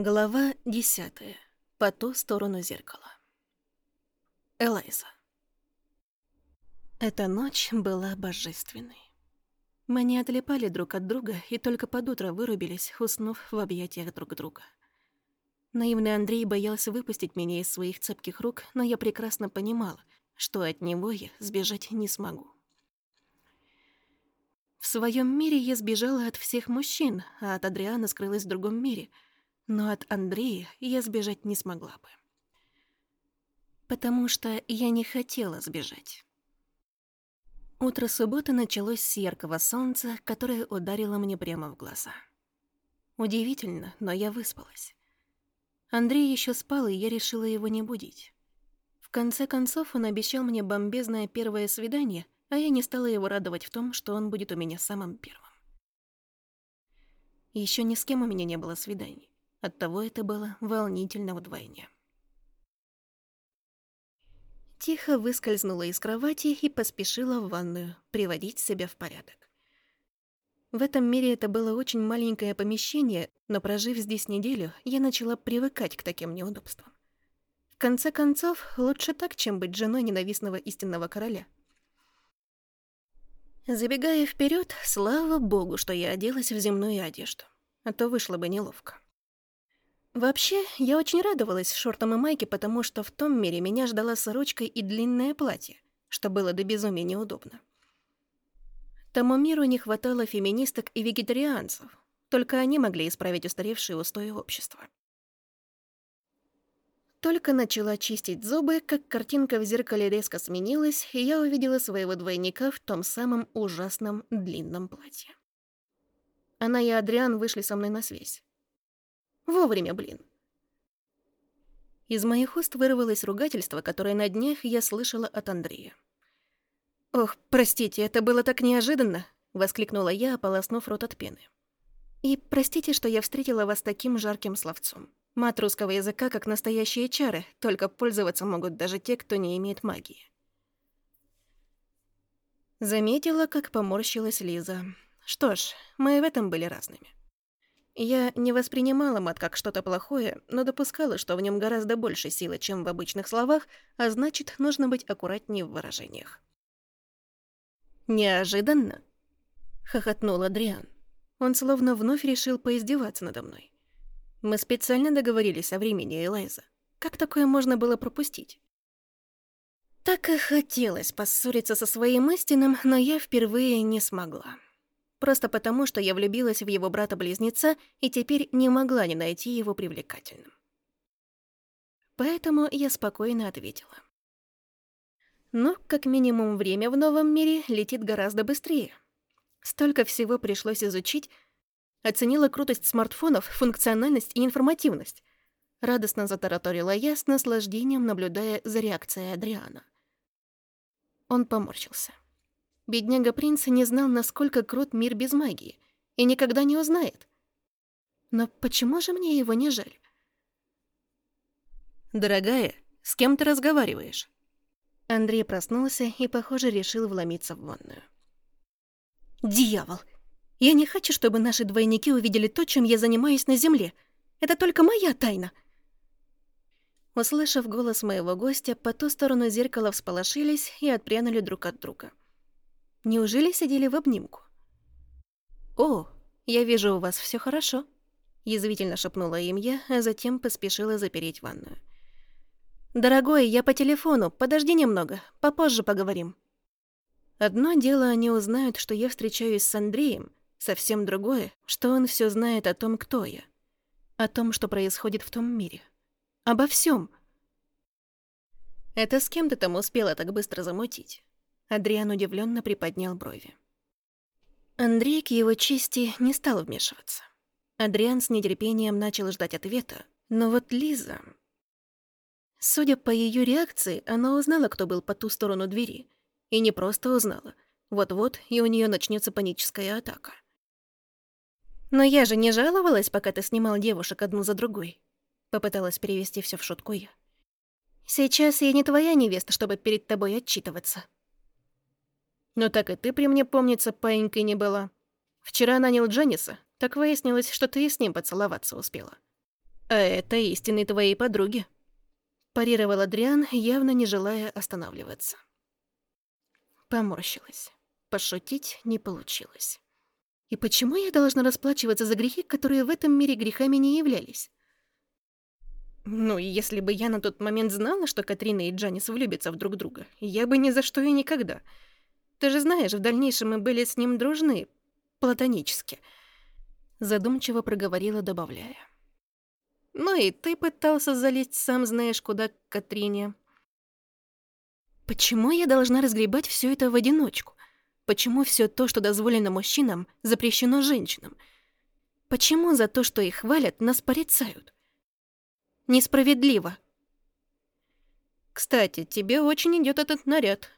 Глава десятая. По ту сторону зеркала. Элайза. Эта ночь была божественной. Мы не отлипали друг от друга и только под утро вырубились, уснув в объятиях друг друга. Наивный Андрей боялся выпустить меня из своих цепких рук, но я прекрасно понимала, что от него я сбежать не смогу. В своем мире я сбежала от всех мужчин, а от Адриана скрылась в другом мире — но от Андрея я сбежать не смогла бы. Потому что я не хотела сбежать. Утро субботы началось с яркого солнца, которое ударило мне прямо в глаза. Удивительно, но я выспалась. Андрей еще спал, и я решила его не будить. В конце концов, он обещал мне бомбезное первое свидание, а я не стала его радовать в том, что он будет у меня самым первым. Еще ни с кем у меня не было свиданий. Оттого это было волнительно вдвойне. Тихо выскользнула из кровати и поспешила в ванную, приводить себя в порядок. В этом мире это было очень маленькое помещение, но прожив здесь неделю, я начала привыкать к таким неудобствам. В конце концов, лучше так, чем быть женой ненавистного истинного короля. Забегая вперед, слава богу, что я оделась в земную одежду, а то вышло бы неловко. Вообще, я очень радовалась шортам и майке, потому что в том мире меня ждала сорочка и длинное платье, что было до безумия неудобно. Тому миру не хватало феминисток и вегетарианцев, только они могли исправить устаревшие устои общества. Только начала чистить зубы, как картинка в зеркале резко сменилась, и я увидела своего двойника в том самом ужасном длинном платье. Она и Адриан вышли со мной на связь. Вовремя, блин. Из моих уст вырвалось ругательство, которое на днях я слышала от Андрея. «Ох, простите, это было так неожиданно!» — воскликнула я, ополоснув рот от пены. «И простите, что я встретила вас таким жарким словцом. Мат русского языка как настоящие чары, только пользоваться могут даже те, кто не имеет магии». Заметила, как поморщилась Лиза. Что ж, мы в этом были разными. Я не воспринимала мат как что-то плохое, но допускала, что в нем гораздо больше силы, чем в обычных словах, а значит, нужно быть аккуратнее в выражениях. «Неожиданно?» — хохотнул Адриан. Он словно вновь решил поиздеваться надо мной. «Мы специально договорились о времени, Элайза. Как такое можно было пропустить?» Так и хотелось поссориться со своим истинным, но я впервые не смогла. Просто потому, что я влюбилась в его брата-близнеца и теперь не могла не найти его привлекательным. Поэтому я спокойно ответила. Ну, как минимум, время в новом мире летит гораздо быстрее. Столько всего пришлось изучить. Оценила крутость смартфонов, функциональность и информативность. Радостно затараторила я с наслаждением, наблюдая за реакцией Адриана. Он поморщился. Бедняга принца не знал, насколько крут мир без магии, и никогда не узнает. Но почему же мне его не жаль? «Дорогая, с кем ты разговариваешь?» Андрей проснулся и, похоже, решил вломиться в ванную. «Дьявол! Я не хочу, чтобы наши двойники увидели то, чем я занимаюсь на земле. Это только моя тайна!» Услышав голос моего гостя, по ту сторону зеркала всполошились и отпрянули друг от друга. Неужели сидели в обнимку? «О, я вижу, у вас все хорошо», — язвительно шепнула им я, а затем поспешила запереть ванную. «Дорогой, я по телефону, подожди немного, попозже поговорим». Одно дело, они узнают, что я встречаюсь с Андреем, совсем другое, что он все знает о том, кто я, о том, что происходит в том мире, обо всем. Это с кем ты там успела так быстро замутить? Адриан удивленно приподнял брови. Андрей к его чести не стал вмешиваться. Адриан с нетерпением начал ждать ответа, но вот Лиза... Судя по ее реакции, она узнала, кто был по ту сторону двери. И не просто узнала. Вот-вот, и у нее начнется паническая атака. «Но я же не жаловалась, пока ты снимал девушек одну за другой», — попыталась перевести все в шутку я. «Сейчас я не твоя невеста, чтобы перед тобой отчитываться». Но так и ты при мне, помнится, паинькой не была. Вчера нанял Дженниса, так выяснилось, что ты и с ним поцеловаться успела. А это истинные твоей подруги. Парировал Адриан, явно не желая останавливаться. Поморщилась. Пошутить не получилось. И почему я должна расплачиваться за грехи, которые в этом мире грехами не являлись? Ну, если бы я на тот момент знала, что Катрина и Джанис влюбятся в друг друга, я бы ни за что и никогда. Ты же знаешь, в дальнейшем мы были с ним дружны, платонически. Задумчиво проговорила, добавляя. Ну и ты пытался залезть сам знаешь куда к Катрине. Почему я должна разгребать все это в одиночку? Почему все то, что дозволено мужчинам, запрещено женщинам? Почему за то, что их хвалят, нас порицают? Несправедливо. Кстати, тебе очень идет этот наряд.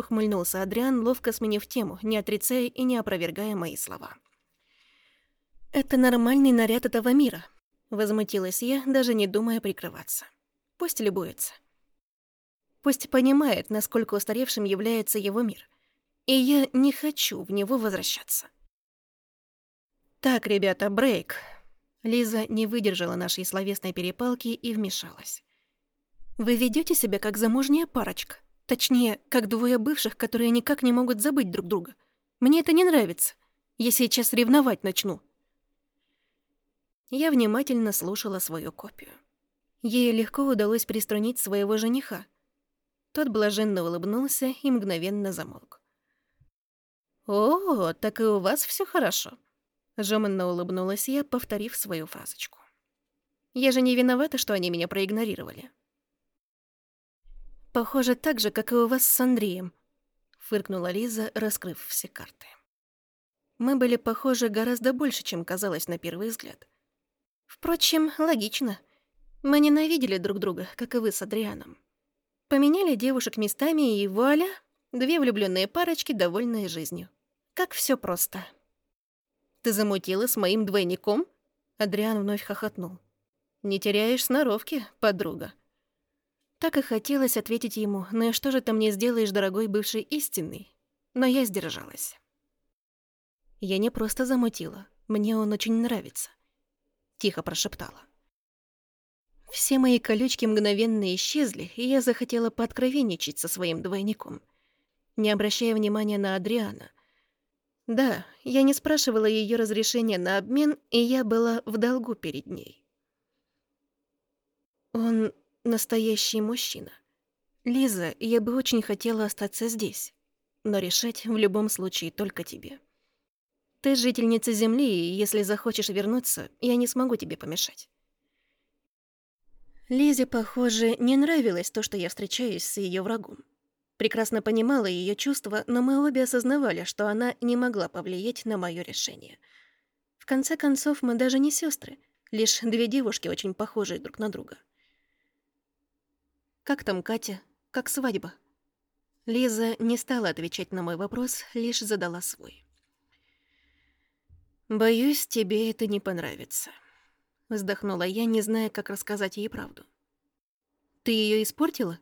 Ухмыльнулся Адриан, ловко сменив тему, не отрицая и не опровергая мои слова. Это нормальный наряд этого мира. Возмутилась я, даже не думая прикрываться. Пусть любуется. Пусть понимает, насколько устаревшим является его мир. И я не хочу в него возвращаться. Так, ребята, брейк. Лиза не выдержала нашей словесной перепалки и вмешалась. Вы ведете себя как замужняя парочка. Точнее, как двое бывших, которые никак не могут забыть друг друга. Мне это не нравится. Я сейчас ревновать начну. Я внимательно слушала свою копию. Ей легко удалось приструнить своего жениха, тот блаженно улыбнулся и мгновенно замолк. «О, так и у вас все хорошо», — жеманно улыбнулась я, повторив свою фразочку. «Я же не виновата, что они меня проигнорировали». «Похоже, так же, как и у вас с Андреем», — фыркнула Лиза, раскрыв все карты. Мы были похожи гораздо больше, чем казалось на первый взгляд. Впрочем, логично. Мы ненавидели друг друга, как и вы с Адрианом. Поменяли девушек местами, и вуаля, две влюбленные парочки, довольные жизнью. Как все просто. «Ты замутила с моим двойником?» Адриан вновь хохотнул. «Не теряешь сноровки, подруга». Так и хотелось ответить ему, «Ну и что же ты мне сделаешь, дорогой бывший истинный?» Но я сдержалась. Я не просто замутила, мне он очень нравится. Тихо прошептала. Все мои колючки мгновенно исчезли, и я захотела пооткровенничать со своим двойником, не обращая внимания на Адриана. Да, я не спрашивала ее разрешения на обмен, и я была в долгу перед ней. Он настоящий мужчина. Лиза, я бы очень хотела остаться здесь, но решать в любом случае только тебе. Ты жительница Земли, и если захочешь вернуться, я не смогу тебе помешать. Лизе, похоже, не нравилось то, что я встречаюсь с ее врагом. Прекрасно понимала ее чувства, но мы обе осознавали, что она не могла повлиять на мое решение. В конце концов, мы даже не сестры, лишь две девушки, очень похожие друг на друга. «Как там Катя? Как свадьба?» Лиза не стала отвечать на мой вопрос, лишь задала свой. «Боюсь, тебе это не понравится», Вздохнула я, не зная, как рассказать ей правду. «Ты ее испортила?»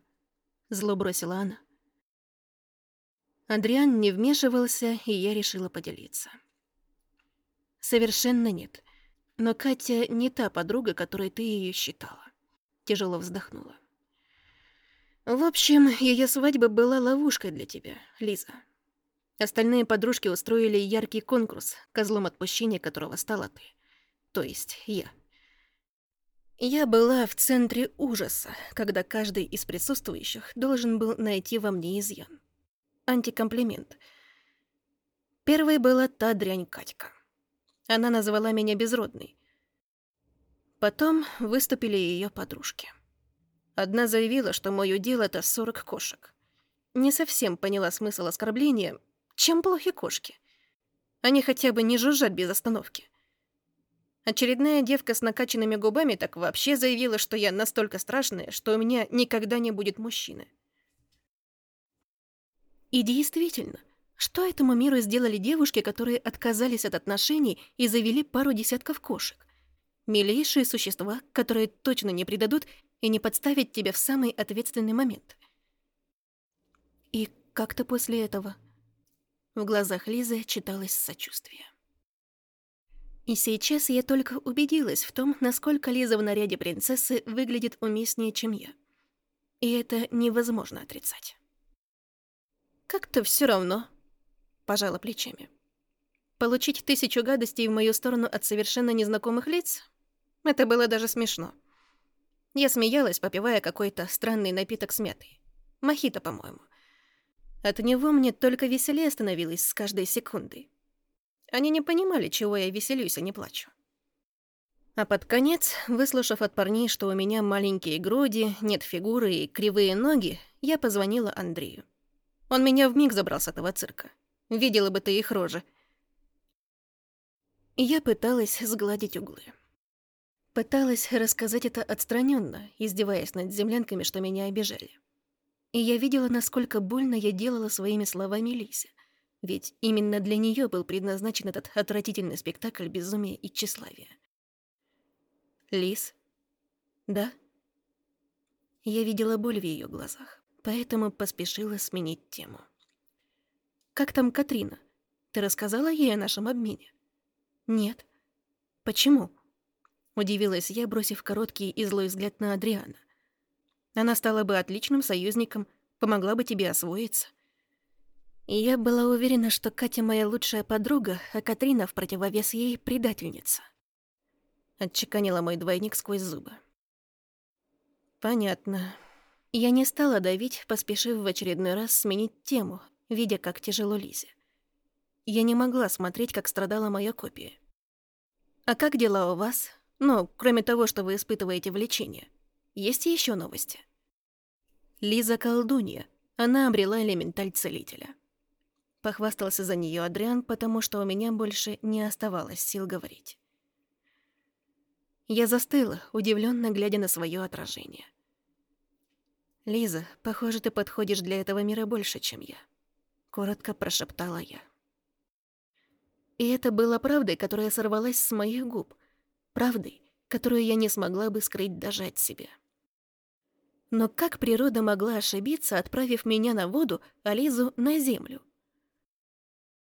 Зло бросила она. Адриан не вмешивался, и я решила поделиться. «Совершенно нет. Но Катя не та подруга, которой ты ее считала». Тяжело вздохнула. «В общем, ее свадьба была ловушкой для тебя, Лиза. Остальные подружки устроили яркий конкурс, козлом отпущения которого стала ты. То есть я. Я была в центре ужаса, когда каждый из присутствующих должен был найти во мне изъян. Антикомплимент. Первой была та дрянь Катька. Она назвала меня безродной. Потом выступили ее подружки. Одна заявила, что мой удел — это 40 кошек. Не совсем поняла смысл оскорбления. Чем плохи кошки? Они хотя бы не жужжат без остановки. Очередная девка с накачанными губами так вообще заявила, что я настолько страшная, что у меня никогда не будет мужчины. И действительно, что этому миру сделали девушки, которые отказались от отношений и завели пару десятков кошек? Милейшие существа, которые точно не предадут и не подставят тебя в самый ответственный момент. И как-то после этого в глазах Лизы читалось сочувствие. И сейчас я только убедилась в том, насколько Лиза в наряде принцессы выглядит уместнее, чем я. И это невозможно отрицать. «Как-то все равно», — пожала плечами. «Получить тысячу гадостей в мою сторону от совершенно незнакомых лиц? Это было даже смешно. Я смеялась, попивая какой-то странный напиток с мятой. Мохито, по-моему. От него мне только веселее становилось с каждой секундой. Они не понимали, чего я веселюсь, а не плачу. А под конец, выслушав от парней, что у меня маленькие груди, нет фигуры и кривые ноги, я позвонила Андрею. Он меня вмиг забрал с этого цирка. Видела бы ты их рожи. Я пыталась сгладить углы. Пыталась рассказать это отстраненно, издеваясь над землянками, что меня обижали. И я видела, насколько больно я делала своими словами Лисе. Ведь именно для нее был предназначен этот отвратительный спектакль безумия и тщеславия. Лис? Да? Я видела боль в ее глазах, поэтому поспешила сменить тему. «Как там Катрина? Ты рассказала ей о нашем обмене?» «Нет». «Почему?» Удивилась я, бросив короткий и злой взгляд на Адриана. Она стала бы отличным союзником, помогла бы тебе освоиться. Я была уверена, что Катя моя лучшая подруга, а Катрина в противовес ей предательница. Отчеканила мой двойник сквозь зубы. Понятно. Я не стала давить, поспешив в очередной раз сменить тему, видя, как тяжело Лизе. Я не могла смотреть, как страдала моя копия. «А как дела у вас? Ну, кроме того, что вы испытываете влечение. Есть еще новости?» Лиза колдунья. Она обрела элементаль целителя. Похвастался за нее Адриан, потому что у меня больше не оставалось сил говорить. Я застыла, удивленно глядя на свое отражение. «Лиза, похоже, ты подходишь для этого мира больше, чем я», — коротко прошептала я. И это было правдой, которая сорвалась с моих губ. Правдой, которую я не смогла бы скрыть даже от себя. Но как природа могла ошибиться, отправив меня на воду, а Лизу на землю?